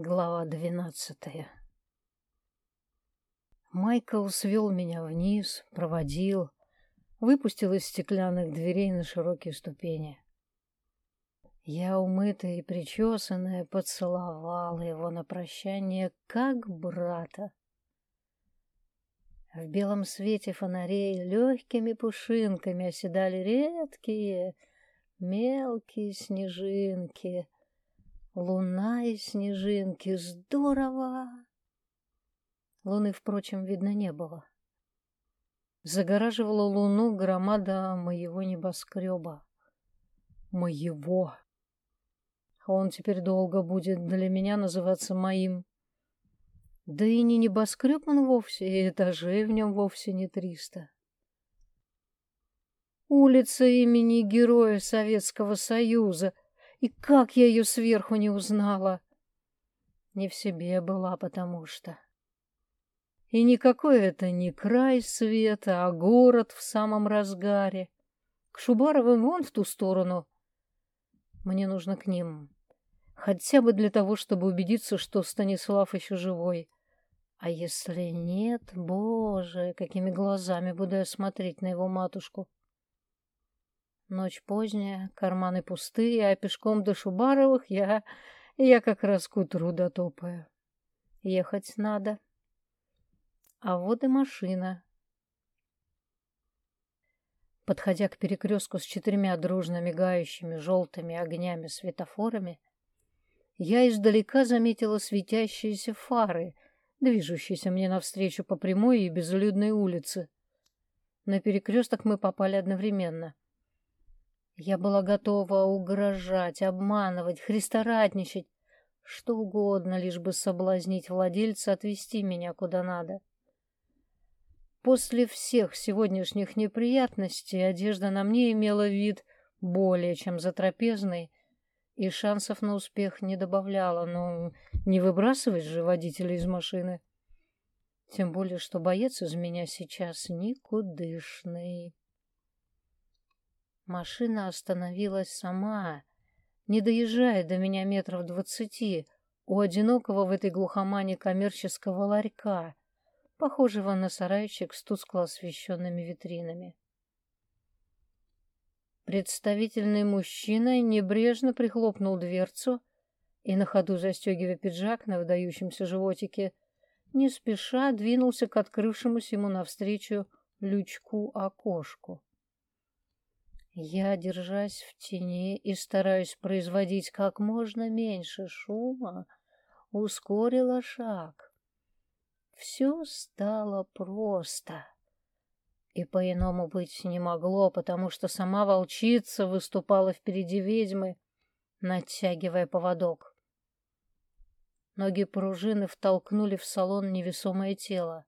Глава двенадцатая Майкл свел меня вниз, проводил, выпустил из стеклянных дверей на широкие ступени. Я, умытая и причесанная, поцеловала его на прощание, как брата. В белом свете фонарей легкими пушинками оседали редкие, мелкие снежинки — Луна и снежинки. Здорово! Луны, впрочем, видно не было. Загораживала луну громада моего небоскреба. Моего. Он теперь долго будет для меня называться моим. Да и не небоскреб он вовсе, и этажей в нем вовсе не триста. Улица имени Героя Советского Союза — и как я ее сверху не узнала? Не в себе была, потому что... И никакой это не край света, а город в самом разгаре. К Шубаровым вон в ту сторону. Мне нужно к ним. Хотя бы для того, чтобы убедиться, что Станислав еще живой. А если нет, боже, какими глазами буду я смотреть на его матушку. Ночь поздняя, карманы пустые, а пешком до Шубаровых я... я как раз к утру дотопаю. Ехать надо. А вот и машина. Подходя к перекрестку с четырьмя дружно мигающими желтыми огнями-светофорами, я издалека заметила светящиеся фары, движущиеся мне навстречу по прямой и безлюдной улице. На перекресток мы попали одновременно — я была готова угрожать, обманывать, христорадничать, что угодно, лишь бы соблазнить владельца отвезти меня куда надо. После всех сегодняшних неприятностей одежда на мне имела вид более чем затрапезный, и шансов на успех не добавляла, но не выбрасывать же водителя из машины. Тем более, что боец из меня сейчас никудышный. Машина остановилась сама, не доезжая до меня метров двадцати, у одинокого в этой глухомане коммерческого ларька, похожего на сарайчик с тускло освещенными витринами. Представительный мужчина небрежно прихлопнул дверцу и, на ходу застегивая пиджак на выдающемся животике, не спеша двинулся к открывшемуся ему навстречу лючку-окошку. Я, держась в тени и стараюсь производить как можно меньше шума, ускорила шаг. Все стало просто. И по-иному быть не могло, потому что сама волчица выступала впереди ведьмы, натягивая поводок. Ноги пружины втолкнули в салон невесомое тело.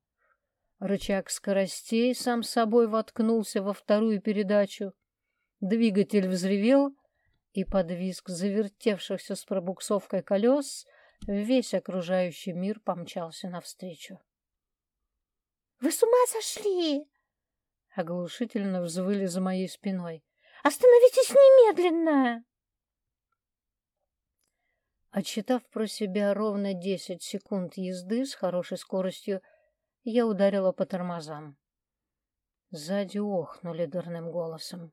Рычаг скоростей сам собой воткнулся во вторую передачу. Двигатель взревел, и под визг завертевшихся с пробуксовкой колес весь окружающий мир помчался навстречу. «Вы с ума сошли!» Оглушительно взвыли за моей спиной. «Остановитесь немедленно!» Отсчитав про себя ровно десять секунд езды с хорошей скоростью, я ударила по тормозам. Сзади охнули дурным голосом.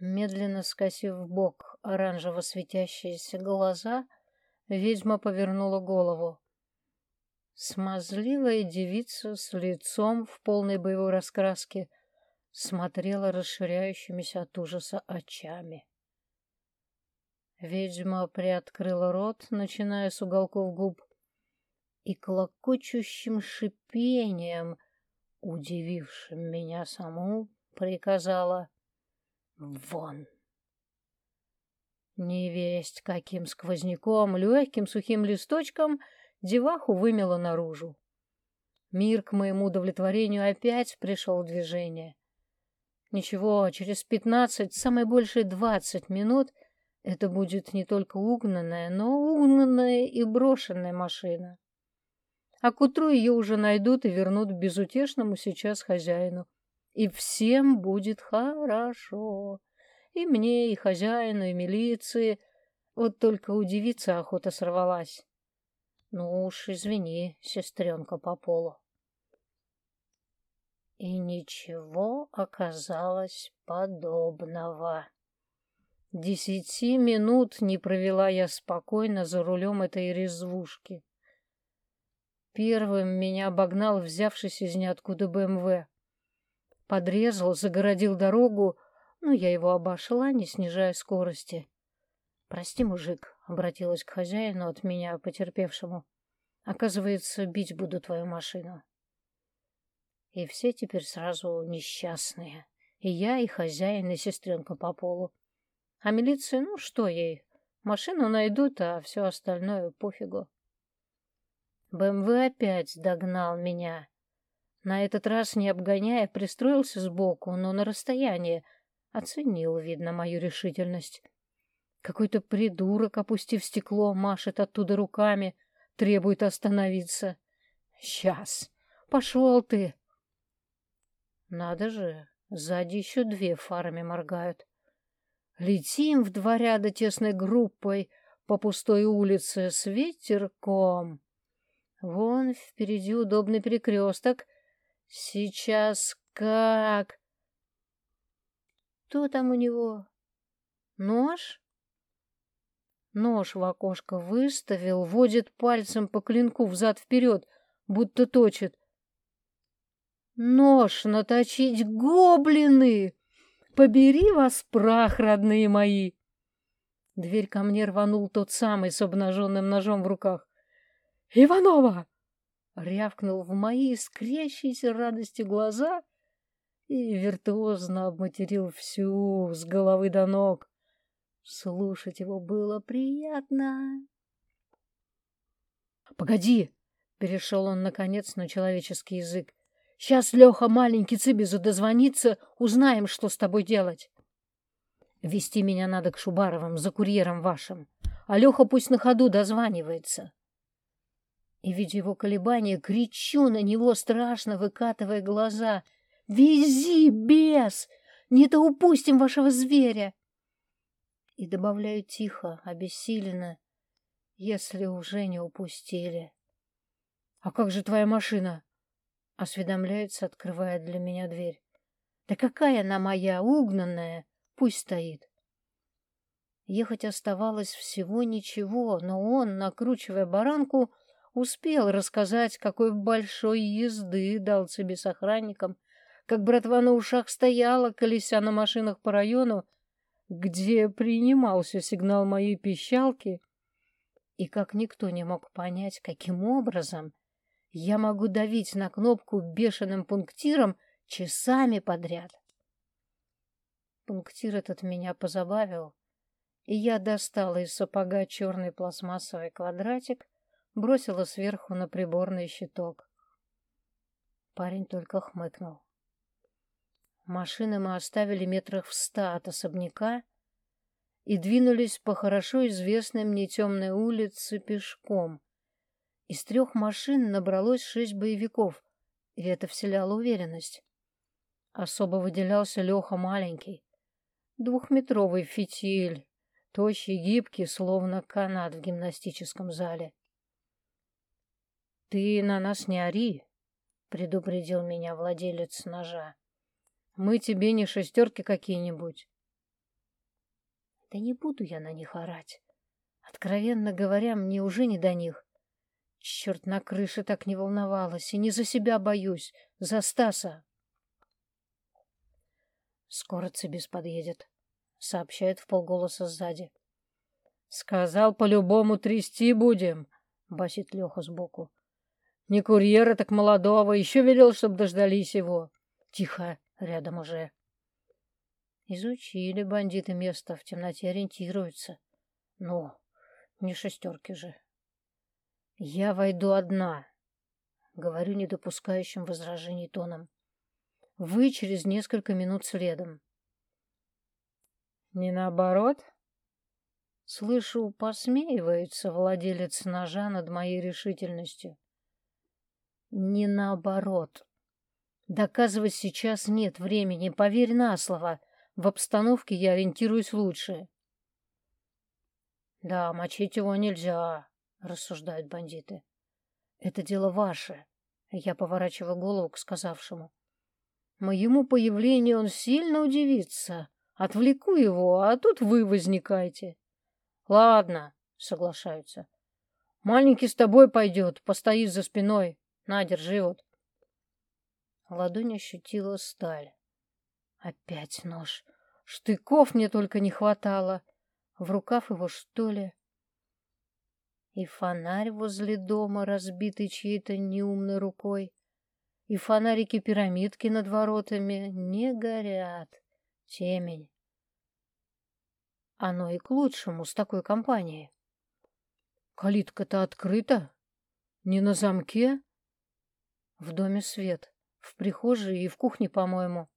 Медленно скосив в бок оранжево светящиеся глаза, ведьма повернула голову. Смазливая девица с лицом в полной боевой раскраске смотрела расширяющимися от ужаса очами. Ведьма приоткрыла рот, начиная с уголков губ, и клокочущим шипением, удивившим меня саму, приказала Вон! Невесть, каким сквозняком, легким сухим листочком деваху вымела наружу. Мир к моему удовлетворению опять пришел в движение. Ничего, через пятнадцать, самое большее двадцать минут это будет не только угнанная, но угнанная и брошенная машина. А к утру ее уже найдут и вернут безутешному сейчас хозяину и всем будет хорошо. И мне, и хозяину, и милиции. Вот только удивиться охота сорвалась. Ну уж извини, сестренка по полу. И ничего оказалось подобного. Десяти минут не провела я спокойно за рулем этой резвушки. Первым меня обогнал взявшись из ниоткуда БМВ. Подрезал, загородил дорогу, но я его обошла, не снижая скорости. «Прости, мужик», — обратилась к хозяину от меня, потерпевшему. «Оказывается, бить буду твою машину». И все теперь сразу несчастные. И я, и хозяин, и сестренка по полу. А милиция, ну что ей, машину найдут, а все остальное пофигу. БМВ опять догнал меня. На этот раз, не обгоняя, пристроился сбоку, но на расстоянии. Оценил, видно, мою решительность. Какой-то придурок, опустив стекло, машет оттуда руками, требует остановиться. Сейчас. Пошел ты. Надо же, сзади еще две фарами моргают. Летим в два ряда тесной группой по пустой улице с ветерком. Вон впереди удобный перекресток. Сейчас как? Что там у него? Нож? Нож в окошко выставил, водит пальцем по клинку взад-вперед, будто точит. Нож наточить гоблины! Побери вас прах, родные мои! Дверь ко мне рванул тот самый с обнаженным ножом в руках. «Иванова!» Рявкнул в мои искрящиеся радости глаза и виртуозно обматерил всю с головы до ног. Слушать его было приятно. «Погоди!» — перешел он, наконец, на человеческий язык. «Сейчас Леха маленький Цибизу дозвонится, узнаем, что с тобой делать. Вести меня надо к Шубаровым за курьером вашим, а Леха пусть на ходу дозванивается». И, видя его колебания, кричу на него, страшно выкатывая глаза. «Вези, бес! Не то упустим вашего зверя!» И добавляю тихо, обессиленно, если уже не упустили. «А как же твоя машина?» Осведомляется, открывая для меня дверь. «Да какая она моя, угнанная! Пусть стоит!» Ехать оставалось всего ничего, но он, накручивая баранку, Успел рассказать, какой большой езды дал себе с охранником, как братва на ушах стояла, колеся на машинах по району, где принимался сигнал моей пищалки, и как никто не мог понять, каким образом я могу давить на кнопку бешеным пунктиром часами подряд. Пунктир этот меня позабавил, и я достала из сапога черный пластмассовый квадратик, бросила сверху на приборный щиток. Парень только хмыкнул. Машины мы оставили метрах в ста от особняка и двинулись по хорошо известной мне темной улице пешком. Из трех машин набралось шесть боевиков, и это вселяло уверенность. Особо выделялся Леха маленький, двухметровый фитиль, тощий, гибкий, словно канат в гимнастическом зале. «Ты на нас не ори», — предупредил меня владелец ножа. «Мы тебе не шестерки какие-нибудь». «Да не буду я на них орать. Откровенно говоря, мне уже не до них. Черт, на крыше так не волновалась, и не за себя боюсь, за Стаса». «Скоро Цибис подъедет», — сообщает в полголоса сзади. «Сказал, по-любому трясти будем», — басит Леха сбоку. Не курьера, так молодого. Еще велел, чтобы дождались его. Тихо, рядом уже. Изучили бандиты место, в темноте ориентируются. Ну, не шестерки же. Я войду одна, говорю не допускающим возражений тоном. Вы через несколько минут следом. Не наоборот? Слышу, посмеивается владелец ножа над моей решительностью. Не наоборот. Доказывать сейчас нет времени, поверь на слово. В обстановке я ориентируюсь лучше. Да, мочить его нельзя, рассуждают бандиты. Это дело ваше. Я поворачиваю голову к сказавшему. Моему появлению он сильно удивится. Отвлеку его, а тут вы возникаете. Ладно, соглашаются. Маленький с тобой пойдет, постоит за спиной. На, держи вот. Ладонь ощутила сталь. Опять нож. Штыков мне только не хватало. В рукав его, что ли? И фонарь возле дома, разбитый чьей-то неумной рукой, и фонарики-пирамидки над воротами не горят. Темень. Оно и к лучшему с такой компанией. Калитка-то открыта? Не на замке? В доме свет. В прихожей и в кухне, по-моему.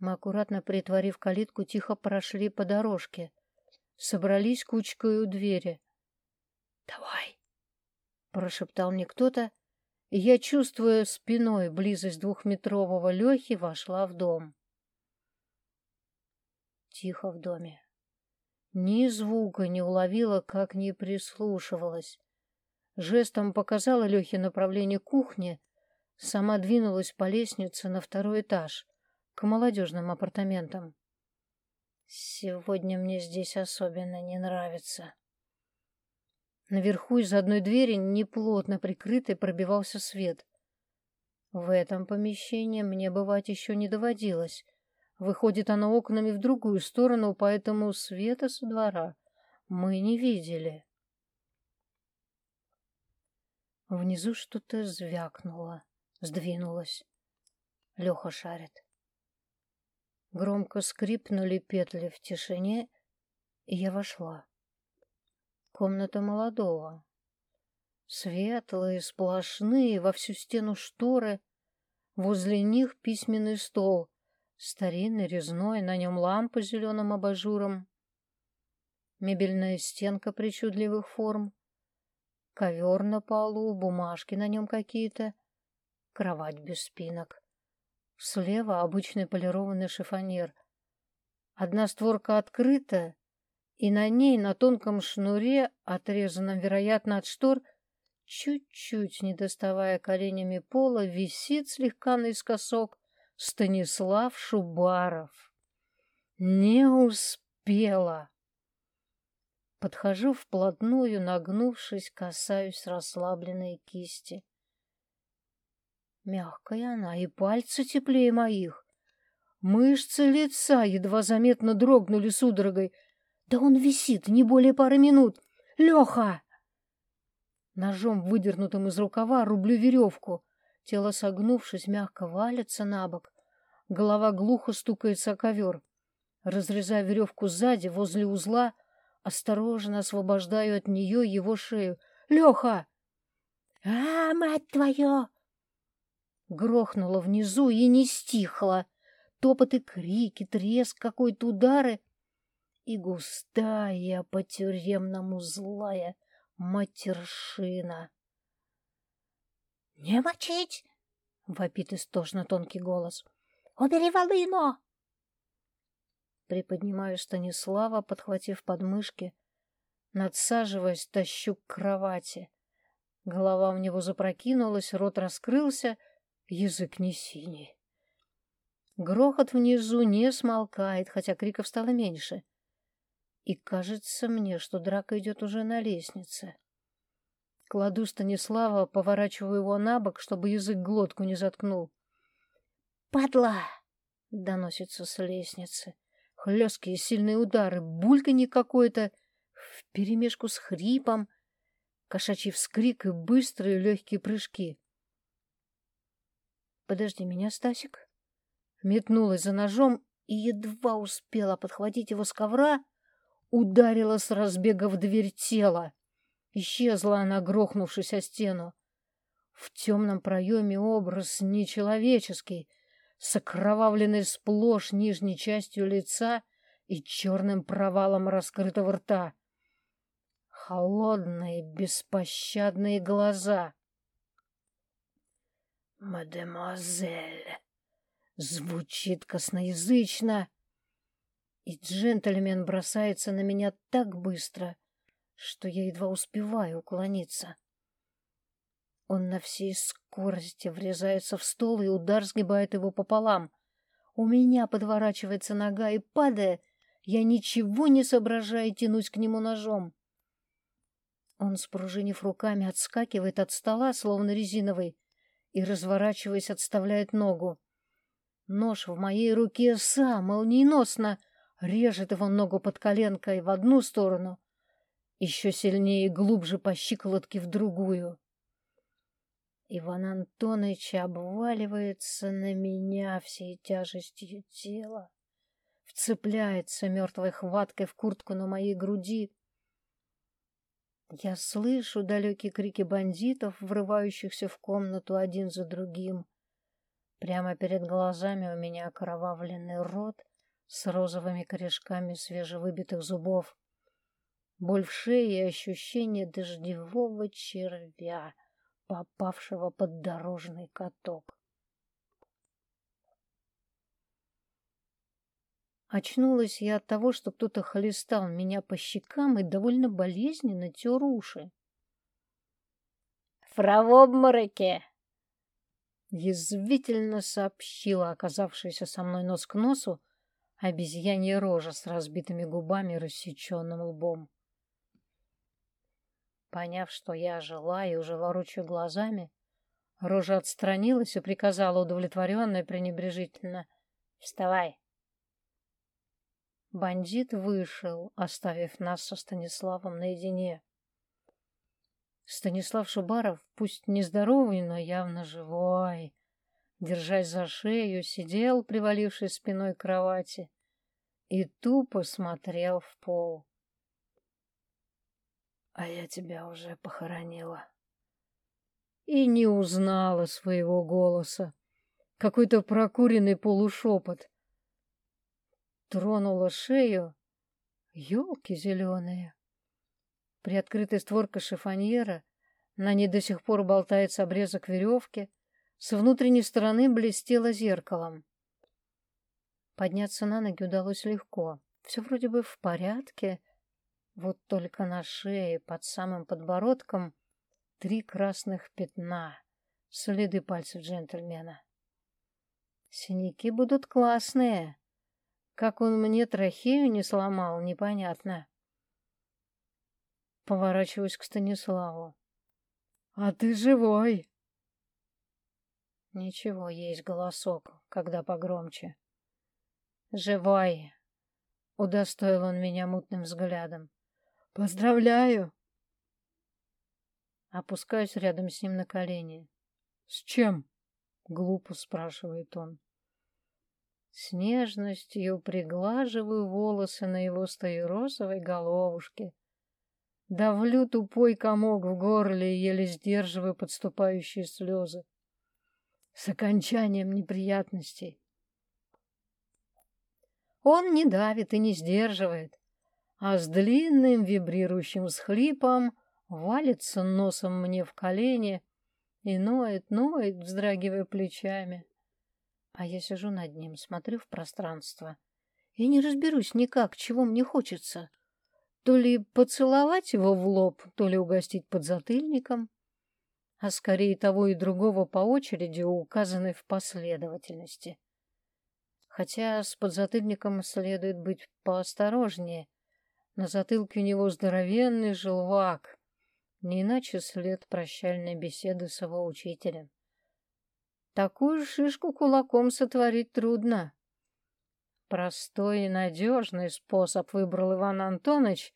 Мы, аккуратно притворив калитку, тихо прошли по дорожке. Собрались кучкой у двери. «Давай!» — прошептал мне кто-то, я, чувствуя спиной близость двухметрового Лехи, вошла в дом. Тихо в доме. Ни звука не уловила, как не прислушивалась. Жестом показала Лехе направление кухни, сама двинулась по лестнице на второй этаж к молодежным апартаментам. Сегодня мне здесь особенно не нравится. Наверху из одной двери, неплотно прикрытой, пробивался свет. В этом помещении мне бывать еще не доводилось. Выходит оно окнами в другую сторону, поэтому света со двора мы не видели. Внизу что-то звякнуло, сдвинулось. Леха шарит. Громко скрипнули петли в тишине, и я вошла. Комната молодого. Светлые, сплошные, во всю стену шторы. Возле них письменный стол, старинный, резной, на нем лампа с зеленым абажуром. Мебельная стенка причудливых форм. Ковер на полу, бумажки на нем какие-то. Кровать без спинок. Слева обычный полированный шифонер. Одна створка открыта, и на ней на тонком шнуре, отрезанном, вероятно, от штор, чуть-чуть не доставая коленями пола, висит слегка наискосок Станислав Шубаров. Не успела. Подхожу вплотную, нагнувшись, касаюсь расслабленной кисти. Мягкая она, и пальцы теплее моих. Мышцы лица едва заметно дрогнули судорогой. Да он висит не более пары минут. Леха! Ножом, выдернутым из рукава, рублю веревку. Тело, согнувшись, мягко валится на бок. Голова глухо стукается о ковер. Разрезая веревку сзади, возле узла, осторожно освобождаю от нее его шею. «Леха!» «А, мать твою!» Грохнуло внизу и не стихло. Топот и крики, треск какой-то удары. И густая, по-тюремному злая матершина. «Не мочить!» — вопит истошно тонкий голос. «Убери волыну!» Приподнимаю Станислава, подхватив подмышки, надсаживаясь, тащу к кровати. Голова у него запрокинулась, рот раскрылся — Язык не синий. Грохот внизу не смолкает, хотя криков стало меньше. И кажется мне, что драка идет уже на лестнице. Кладу Станислава, поворачиваю его на бок, чтобы язык глотку не заткнул. «Падла!» — доносится с лестницы. Хлесткие сильные удары, бульканье какое-то, вперемешку с хрипом, кошачий вскрик и быстрые легкие прыжки. Подожди меня, Стасик. Метнулась за ножом и едва успела подхватить его с ковра, ударила с разбега в дверь тела. Исчезла она, грохнувшись о стену. В темном проеме образ нечеловеческий, с окровавленной сплошь нижней частью лица и черным провалом раскрытого рта. Холодные, беспощадные глаза — «Мадемуазель!» Звучит косноязычно. И джентльмен бросается на меня так быстро, что я едва успеваю уклониться. Он на всей скорости врезается в стол, и удар сгибает его пополам. У меня подворачивается нога, и, падая, я ничего не соображаю тянусь к нему ножом. Он, спружинив руками, отскакивает от стола, словно резиновый, и, разворачиваясь, отставляет ногу. Нож в моей руке сам, молниеносно, режет его ногу под коленкой в одну сторону, еще сильнее и глубже по щиколотке в другую. Иван Антонович обваливается на меня всей тяжестью тела, вцепляется мертвой хваткой в куртку на моей груди. Я слышу далекие крики бандитов, врывающихся в комнату один за другим. Прямо перед глазами у меня окровавленный рот с розовыми корешками свежевыбитых зубов. Боль в шее и ощущение дождевого червя, попавшего под дорожный каток. Очнулась я от того, что кто-то хлестал меня по щекам и довольно болезненно тер уши. «Фра в обмороке!» Язвительно сообщила оказавшаяся со мной нос к носу обезьянья рожа с разбитыми губами и рассеченным лбом. Поняв, что я жила и уже ворочаю глазами, рожа отстранилась и приказала удовлетворенно и пренебрежительно «Вставай!». Бандит вышел, оставив нас со Станиславом наедине. Станислав Шубаров, пусть нездоровый, но явно живой, держась за шею, сидел, привалившись спиной к кровати, и тупо смотрел в пол. А я тебя уже похоронила. И не узнала своего голоса. Какой-то прокуренный полушепот. Тронула шею. Ёлки зеленые. Приоткрытая створка шифоньера, на ней до сих пор болтается обрезок веревки, с внутренней стороны блестело зеркалом. Подняться на ноги удалось легко. Все вроде бы в порядке. Вот только на шее под самым подбородком три красных пятна, следы пальцев джентльмена. Синяки будут классные. Как он мне трахею не сломал, непонятно. Поворачиваюсь к Станиславу. «А ты живой!» Ничего, есть голосок, когда погромче. «Живой!» — удостоил он меня мутным взглядом. «Поздравляю!» Опускаюсь рядом с ним на колени. «С чем?» — глупо спрашивает он. С нежностью приглаживаю волосы на его стоиросовой головушке, Давлю тупой комок в горле и еле сдерживаю подступающие слезы. С окончанием неприятностей. Он не давит и не сдерживает, а с длинным вибрирующим схлипом валится носом мне в колени и ноет, ноет, вздрагивая плечами. А я сижу над ним, смотрю в пространство и не разберусь никак, чего мне хочется — то ли поцеловать его в лоб, то ли угостить подзатыльником, а скорее того и другого по очереди, указанной в последовательности. Хотя с подзатыльником следует быть поосторожнее. На затылке у него здоровенный желвак, не иначе след прощальной беседы с его учителем. Такую шишку кулаком сотворить трудно. Простой и надежный способ выбрал Иван Антонович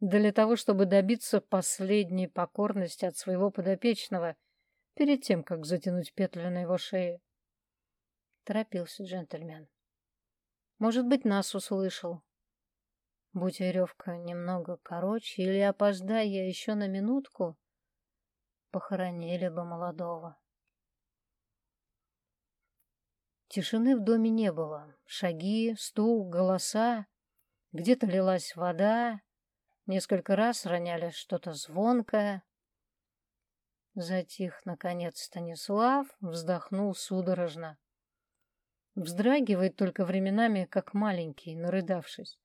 для того, чтобы добиться последней покорности от своего подопечного перед тем, как затянуть петлю на его шее. Торопился джентльмен. Может быть, нас услышал. Будь веревка немного короче или опоздай я еще на минутку, похоронили бы молодого. Тишины в доме не было. Шаги, стук, голоса. Где-то лилась вода. Несколько раз роняли что-то звонкое. Затих, наконец, Станислав, вздохнул судорожно. Вздрагивает только временами, как маленький, нарыдавшись.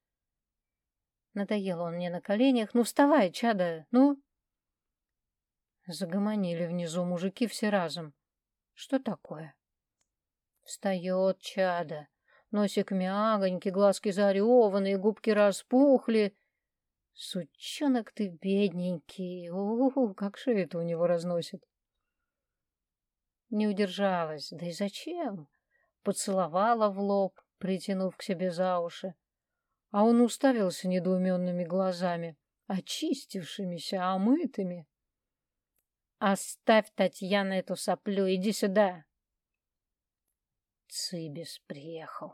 Надоел он мне на коленях. Ну, вставай, чада, ну. Загомонили внизу мужики все разом. Что такое? Встает чада. Носик мягонький, глазки зареванные, губки распухли. Сучонок ты бедненький. Ух, как шею у него разносит. Не удержалась. Да и зачем? Поцеловала в лоб, притянув к себе за уши. А он уставился недоуменными глазами, очистившимися, омытыми. «Оставь, Татьяна, эту соплю, иди сюда!» Цибис приехал.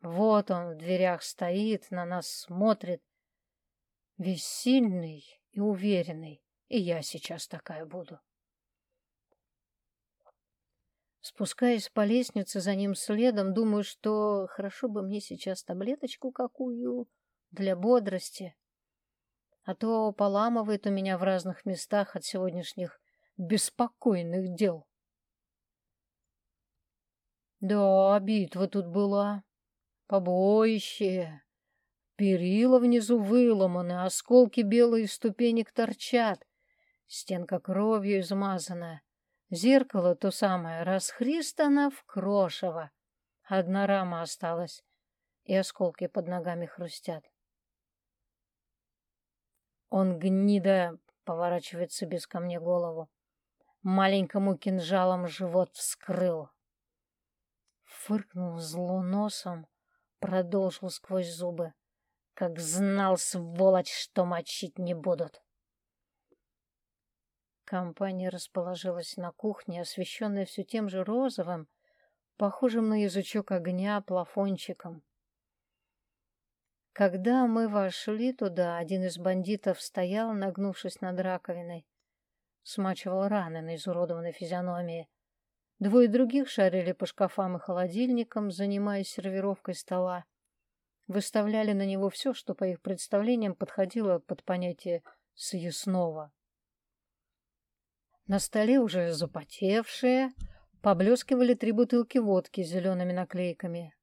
Вот он в дверях стоит, на нас смотрит. Весь сильный и уверенный, и я сейчас такая буду. Спускаясь по лестнице за ним следом, думаю, что хорошо бы мне сейчас таблеточку какую для бодрости. А то поламывает у меня в разных местах от сегодняшних беспокойных дел. Да, битва тут была. Побоище. Перила внизу выломаны, осколки белых ступенек торчат. Стенка кровью измазанная. Зеркало то самое расхристано в крошево. Одна рама осталась, и осколки под ногами хрустят. Он гнида поворачивается без ко мне голову. Маленькому кинжалом живот вскрыл. Фыркнул зло носом, продолжил сквозь зубы. Как знал, сволочь, что мочить не будут. Компания расположилась на кухне, освещенная все тем же розовым, похожим на язычок огня, плафончиком. Когда мы вошли туда, один из бандитов стоял, нагнувшись над раковиной, смачивал раны на изуродованной физиономии. Двое других шарили по шкафам и холодильникам, занимаясь сервировкой стола. Выставляли на него все, что, по их представлениям, подходило под понятие «съестного». На столе уже запотевшие, поблескивали три бутылки водки с зелеными наклейками.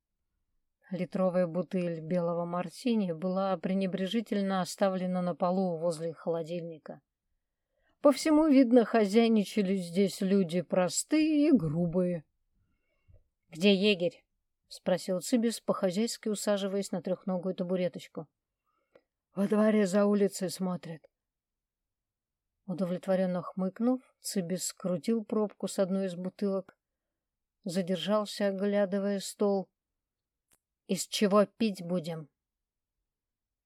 Литровая бутыль белого мартини была пренебрежительно оставлена на полу возле холодильника. По всему видно, хозяйничали здесь люди простые и грубые. — Где егерь? — спросил Цибис, по-хозяйски усаживаясь на трехногую табуреточку. — Во дворе за улицей смотрят. Удовлетворенно хмыкнув, Цибис скрутил пробку с одной из бутылок, задержался, оглядывая стол. «Из чего пить будем?»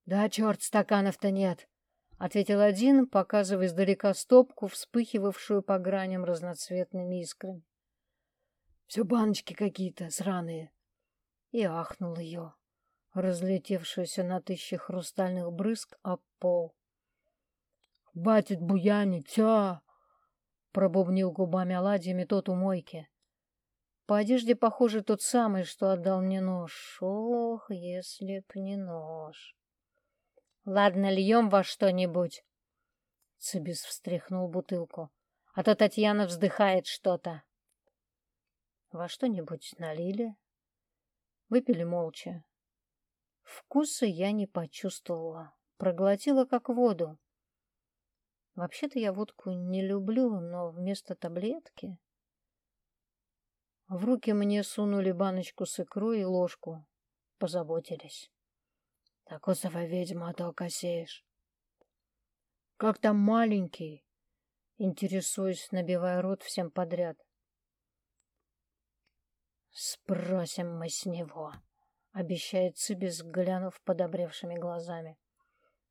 «Да черт, стаканов-то нет!» — ответил один, показывая издалека стопку, вспыхивавшую по граням разноцветными искрами. «Все баночки какие-то сраные!» И ахнул ее, разлетевшуюся на тысячи хрустальных брызг об пол. Батит буянит, тя! Пробубнил губами оладьями тот у мойки. По одежде, похоже, тот самый, что отдал мне нож. Ох, если б не нож. Ладно, льем во что-нибудь. Цибис встряхнул бутылку. А то Татьяна вздыхает что-то. Во что-нибудь налили. Выпили молча. Вкуса я не почувствовала. Проглотила как воду. Вообще-то я водку не люблю, но вместо таблетки... В руки мне сунули баночку с икрой и ложку. Позаботились. Такосова ведьма, а то косеешь. Как там маленький? Интересуюсь, набивая рот всем подряд. Спросим мы с него, обещает Цибис, глянув подобревшими глазами.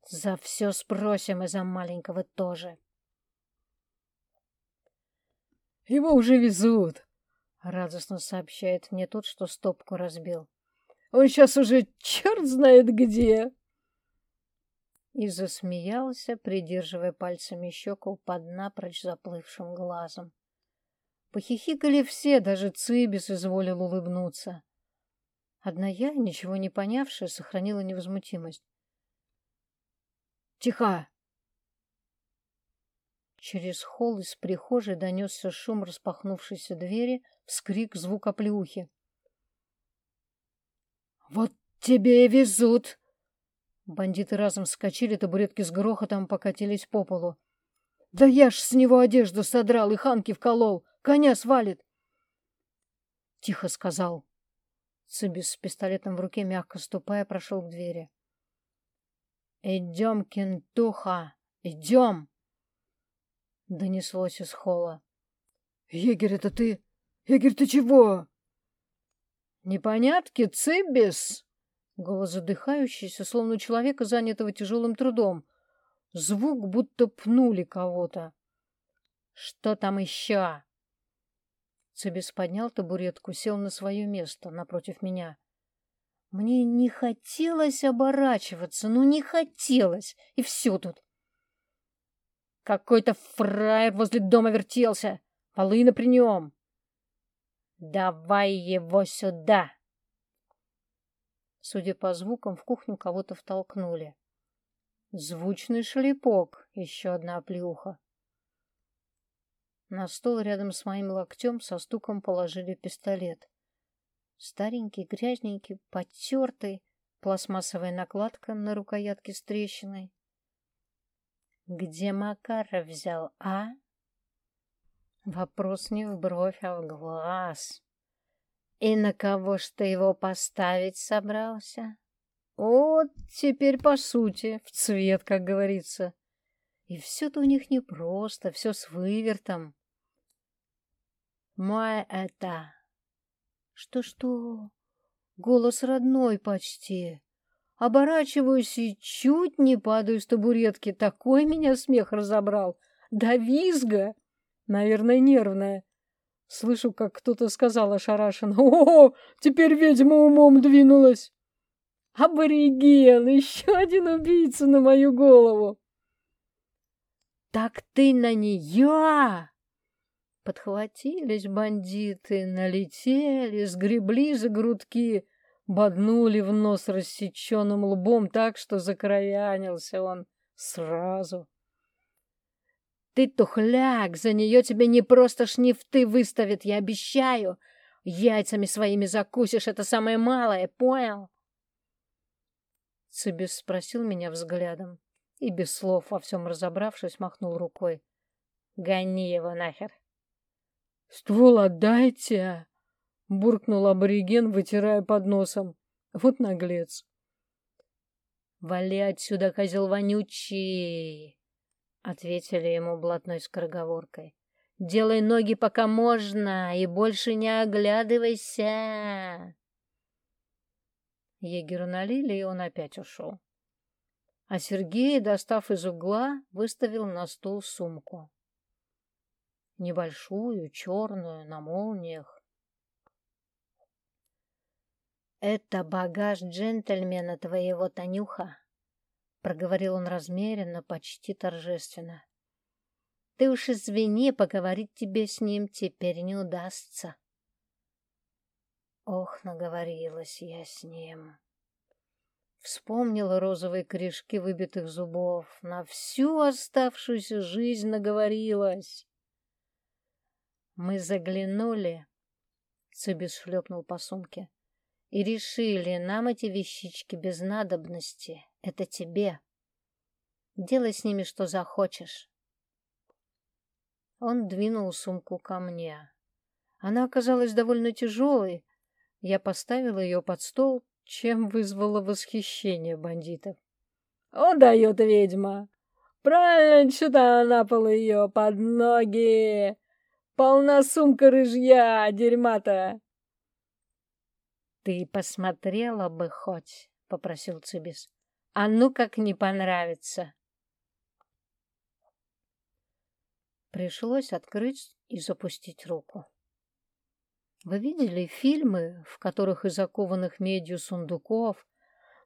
За все спросим и за маленького тоже. Его уже везут, радостно сообщает мне тот, что стопку разбил. Он сейчас уже черт знает где. И засмеялся, придерживая пальцами щеку под напрочь заплывшим глазом. Похихикали все, даже Цибис изволил улыбнуться. Одна я, ничего не понявшая, сохранила невозмутимость. Тихо!» Через холл из прихожей донесся шум распахнувшейся двери, вскрик, звук оплеухи. «Вот тебе и везут!» Бандиты разом вскочили, табуретки с грохотом покатились по полу. Да я ж с него одежду содрал и ханки вколол. Коня свалит. Тихо сказал. Цибис с пистолетом в руке, мягко ступая, прошел к двери. «Идем, кентуха, идем!» Донеслось из холла. «Егерь, это ты? Егерь, ты чего?» «Непонятки, Цибис!» Голос задыхающийся, словно у человека, занятого тяжелым трудом. Звук, будто пнули кого-то. «Что там еще?» Цибис поднял табуретку, сел на свое место напротив меня. Мне не хотелось оборачиваться, ну не хотелось, и все тут. Какой-то фраер возле дома вертелся, полына при нем. «Давай его сюда!» Судя по звукам, в кухню кого-то втолкнули. Звучный шлепок, еще одна плюха. На стол рядом с моим локтем со стуком положили пистолет. Старенький, грязненький, потертый, пластмассовая накладка на рукоятке с трещиной. «Где Макаров взял, а?» Вопрос не в бровь, а в глаз. «И на кого ж ты его поставить собрался?» «Вот теперь по сути, в цвет, как говорится». И все-то у них непросто, все с вывертом. Мой это... Что-что? Голос родной почти. Оборачиваюсь и чуть не падаю с табуретки. Такой меня смех разобрал. Да визга! Наверное, нервная. Слышу, как кто-то сказал ошарашенно. О, теперь ведьма умом двинулась. Абориген, еще один убийца на мою голову. Так ты на нее? Подхватились бандиты, налетели, сгребли за грудки, боднули в нос рассеченным лбом так, что закровянился он сразу. Ты тухляк, за нее тебе не просто шнифты выставят, я обещаю. Яйцами своими закусишь, это самое малое, понял? Цибис спросил меня взглядом и без слов во всем разобравшись махнул рукой. Гони его нахер. «Ствол отдайте!» — буркнул абориген, вытирая под носом. Вот наглец. «Вали отсюда, козел вонючий!» — ответили ему блатной скороговоркой. «Делай ноги, пока можно, и больше не оглядывайся!» Егеру налили, и он опять ушел. А Сергей, достав из угла, выставил на стол сумку небольшую, черную, на молниях. «Это багаж джентльмена твоего, Танюха», — проговорил он размеренно, почти торжественно. «Ты уж извини, поговорить тебе с ним теперь не удастся». Ох, наговорилась я с ним. Вспомнила розовые корешки выбитых зубов. На всю оставшуюся жизнь наговорилась. Мы заглянули, Цыбис шлепнул по сумке, и решили, нам эти вещички без надобности. Это тебе. Делай с ними, что захочешь. Он двинул сумку ко мне. Она оказалась довольно тяжелой. Я поставила ее под стол, чем вызвало восхищение бандитов. «О, дает ведьма! Правильно сюда на пол ее под ноги!» Полна сумка рыжья, дерьма-то. Ты посмотрела бы хоть, попросил Цибис. А ну как не понравится. Пришлось открыть и запустить руку. Вы видели фильмы, в которых из окованных медью сундуков,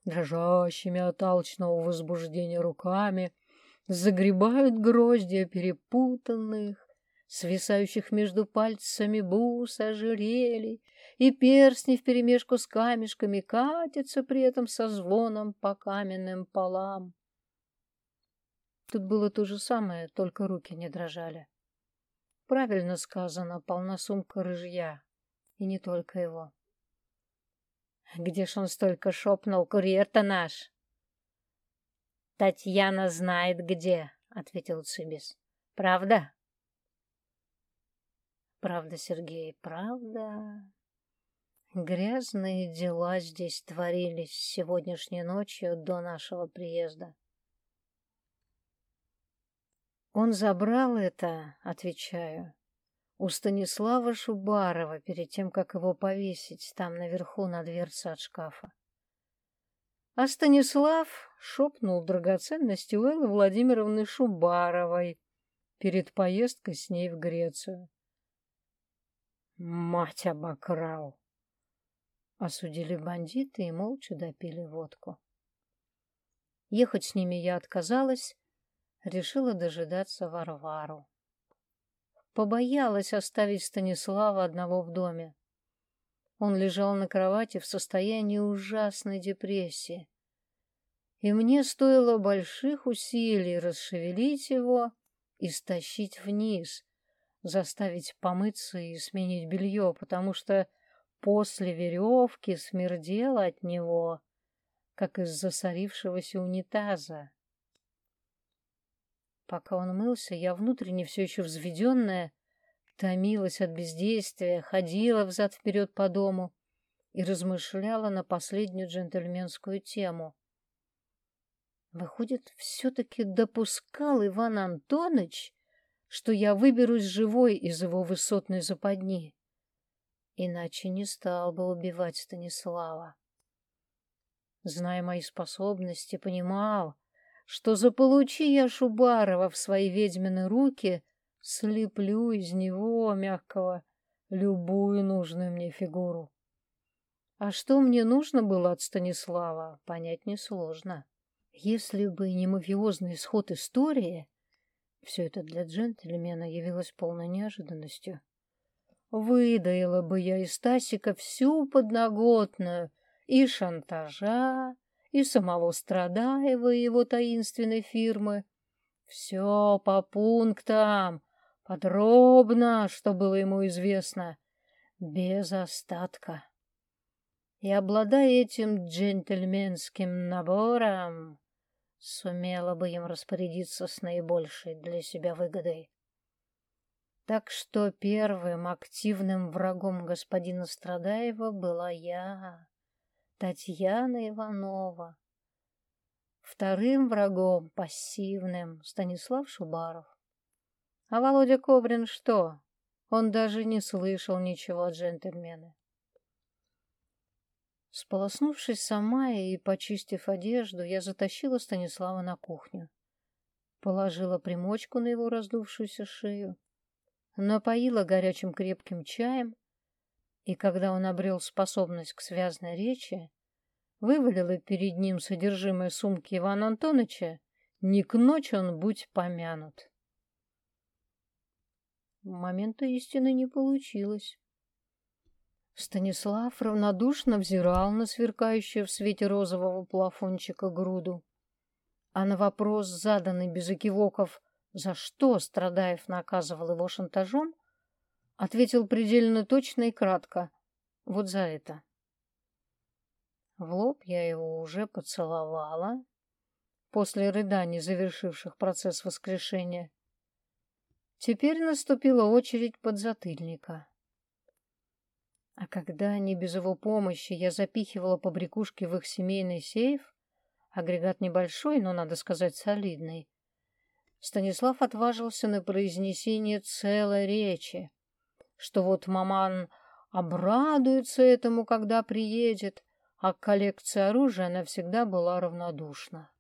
дрожащими от алчного возбуждения руками, загребают гроздья перепутанных, свисающих между пальцами бус, ожерелий, и перстни вперемешку с камешками катятся при этом со звоном по каменным полам. Тут было то же самое, только руки не дрожали. Правильно сказано, полна сумка рыжья, и не только его. Где ж он столько шепнул, курьер-то наш? Татьяна знает где, ответил Цибис. Правда? Правда, Сергей, правда. Грязные дела здесь творились сегодняшней ночью до нашего приезда. Он забрал это, отвечаю, у Станислава Шубарова перед тем, как его повесить там наверху на дверце от шкафа. А Станислав шепнул драгоценности у Эллы Владимировны Шубаровой перед поездкой с ней в Грецию. Мать обокрал! Осудили бандиты и молча допили водку. Ехать с ними я отказалась, решила дожидаться Варвару. Побоялась оставить Станислава одного в доме. Он лежал на кровати в состоянии ужасной депрессии. И мне стоило больших усилий расшевелить его и стащить вниз, заставить помыться и сменить белье, потому что после веревки смердело от него, как из засорившегося унитаза. Пока он мылся, я внутренне все еще взведенная, томилась от бездействия, ходила взад-вперед по дому и размышляла на последнюю джентльменскую тему. Выходит, все-таки допускал Иван Антонович, что я выберусь живой из его высотной западни. Иначе не стал бы убивать Станислава. Зная мои способности, понимал, что заполучи я Шубарова в свои ведьмины руки, слеплю из него, мягкого, любую нужную мне фигуру. А что мне нужно было от Станислава, понять несложно. Если бы не мафиозный исход истории, все это для джентльмена явилось полной неожиданностью. Выдаила бы я из Стасика всю подноготную и шантажа, и самого Страдаева и его таинственной фирмы. Все по пунктам, подробно, что было ему известно, без остатка. И обладая этим джентльменским набором, сумела бы им распорядиться с наибольшей для себя выгодой. Так что первым активным врагом господина Страдаева была я. Татьяна Иванова. Вторым врагом, пассивным, Станислав Шубаров. А Володя Коврин что? Он даже не слышал ничего от джентльмена. Сполоснувшись сама и почистив одежду, я затащила Станислава на кухню. Положила примочку на его раздувшуюся шею, напоила горячим крепким чаем и когда он обрел способность к связной речи, вывалила перед ним содержимое сумки Ивана Антоновича, не к ночи он будь помянут. Момента истины не получилось. Станислав равнодушно взирал на сверкающую в свете розового плафончика груду. А на вопрос, заданный без экивоков, за что Страдаев наказывал его шантажом, Ответил предельно точно и кратко. Вот за это. В лоб я его уже поцеловала, после рыданий, завершивших процесс воскрешения. Теперь наступила очередь подзатыльника. А когда не без его помощи я запихивала побрякушки в их семейный сейф, агрегат небольшой, но, надо сказать, солидный, Станислав отважился на произнесение целой речи, что вот маман обрадуется этому, когда приедет, а к коллекции оружия она всегда была равнодушна.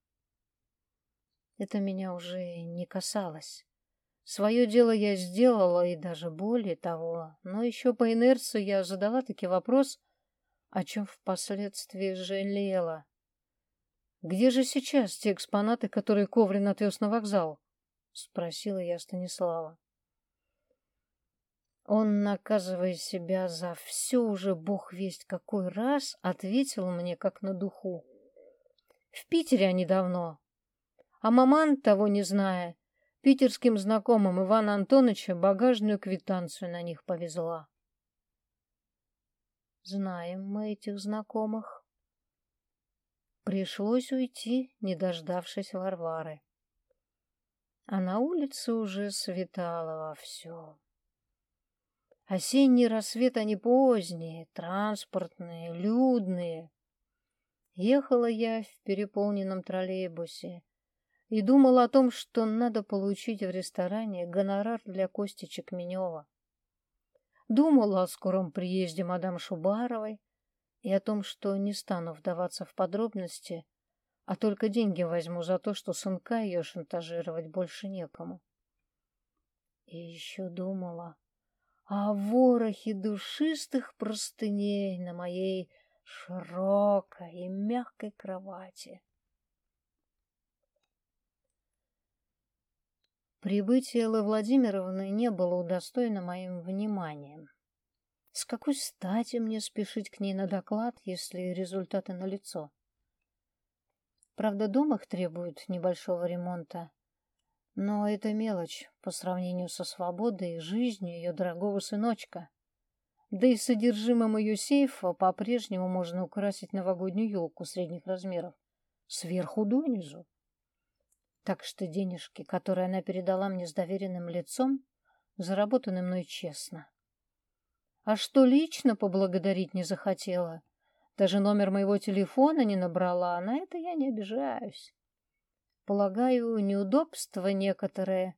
Это меня уже не касалось. Свое дело я сделала, и даже более того, но еще по инерции я задала таки вопрос, о чем впоследствии жалела. «Где же сейчас те экспонаты, которые Коврин отвез на вокзал?» — спросила я Станислава. Он, наказывая себя за все уже бог весть какой раз, ответил мне как на духу. В Питере они давно. А маман, того не зная, питерским знакомым Ивана Антоновича багажную квитанцию на них повезла. Знаем мы этих знакомых. Пришлось уйти, не дождавшись Варвары. А на улице уже светало вовсю. Осенний рассвет они поздние, транспортные, людные. Ехала я в переполненном троллейбусе и думала о том, что надо получить в ресторане гонорар для Кости Чекменева. Думала о скором приезде мадам Шубаровой и о том, что не стану вдаваться в подробности, а только деньги возьму за то, что сынка ее шантажировать больше некому. И еще думала о ворохе душистых простыней на моей широкой и мягкой кровати. Прибытие Эллы Владимировны не было удостоено моим вниманием. С какой стати мне спешить к ней на доклад, если результаты налицо? Правда, дом их требует небольшого ремонта, но это мелочь по сравнению со свободой и жизнью ее дорогого сыночка. Да и содержимым ее сейфа по-прежнему можно украсить новогоднюю елку средних размеров, сверху донизу. Так что денежки, которые она передала мне с доверенным лицом, заработаны мной честно. А что лично поблагодарить не захотела, даже номер моего телефона не набрала, на это я не обижаюсь. Полагаю, неудобства некоторые,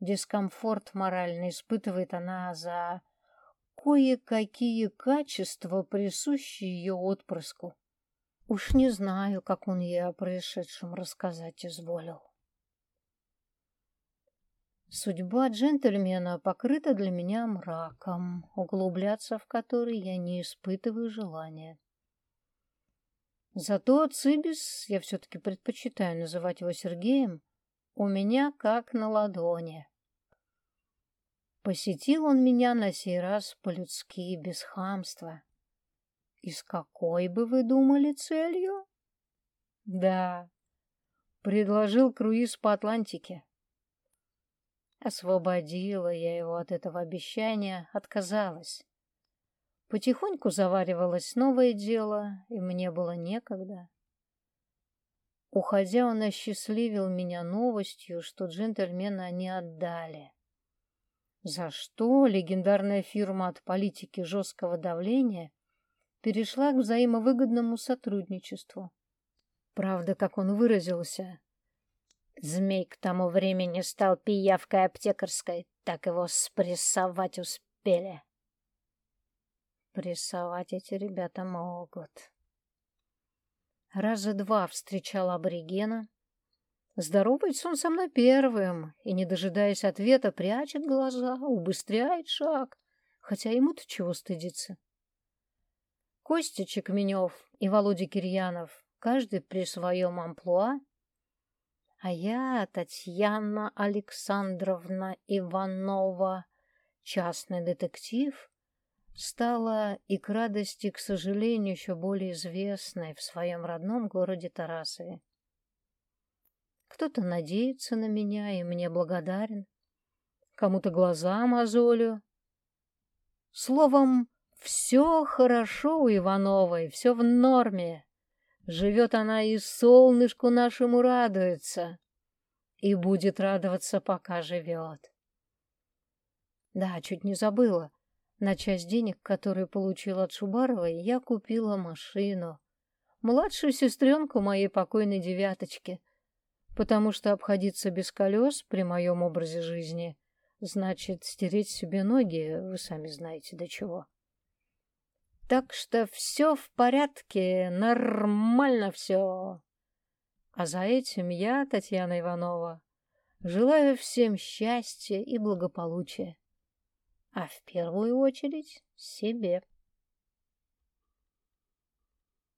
дискомфорт морально испытывает она за кое-какие качества, присущие ее отпрыску. Уж не знаю, как он ей о происшедшем рассказать изволил. Судьба джентльмена покрыта для меня мраком, углубляться в который я не испытываю желания. Зато Цибис, я все-таки предпочитаю называть его Сергеем, у меня как на ладони. Посетил он меня на сей раз по-людски, без хамства. И с какой бы вы думали целью? Да, предложил круиз по Атлантике. Освободила я его от этого обещания, отказалась. Потихоньку заваривалось новое дело, и мне было некогда. Уходя, он осчастливил меня новостью, что джентльмена они отдали. За что легендарная фирма от политики жесткого давления перешла к взаимовыгодному сотрудничеству. Правда, как он выразился, Змей к тому времени стал пиявкой аптекарской, так его спрессовать успели. Прессовать эти ребята могут. Раза два встречал аборигена. Здоровается он со мной первым и, не дожидаясь ответа, прячет глаза, убыстряет шаг, хотя ему-то чего стыдиться. Костя Чекменев и Володя Кирьянов, каждый при своем амплуа, а я, Татьяна Александровна Иванова, частный детектив, стала и к радости, к сожалению, еще более известной в своем родном городе Тарасове. Кто-то надеется на меня и мне благодарен, кому-то глаза мозолю. Словом, все хорошо у Ивановой, все в норме. Живет она и солнышку нашему радуется. И будет радоваться, пока живет. Да, чуть не забыла. На часть денег, которую получила от Шубаровой, я купила машину. Младшую сестренку моей покойной девяточки. Потому что обходиться без колес при моем образе жизни значит стереть себе ноги, вы сами знаете до чего. Так что все в порядке, нормально все. А за этим я, Татьяна Иванова, желаю всем счастья и благополучия. А в первую очередь себе.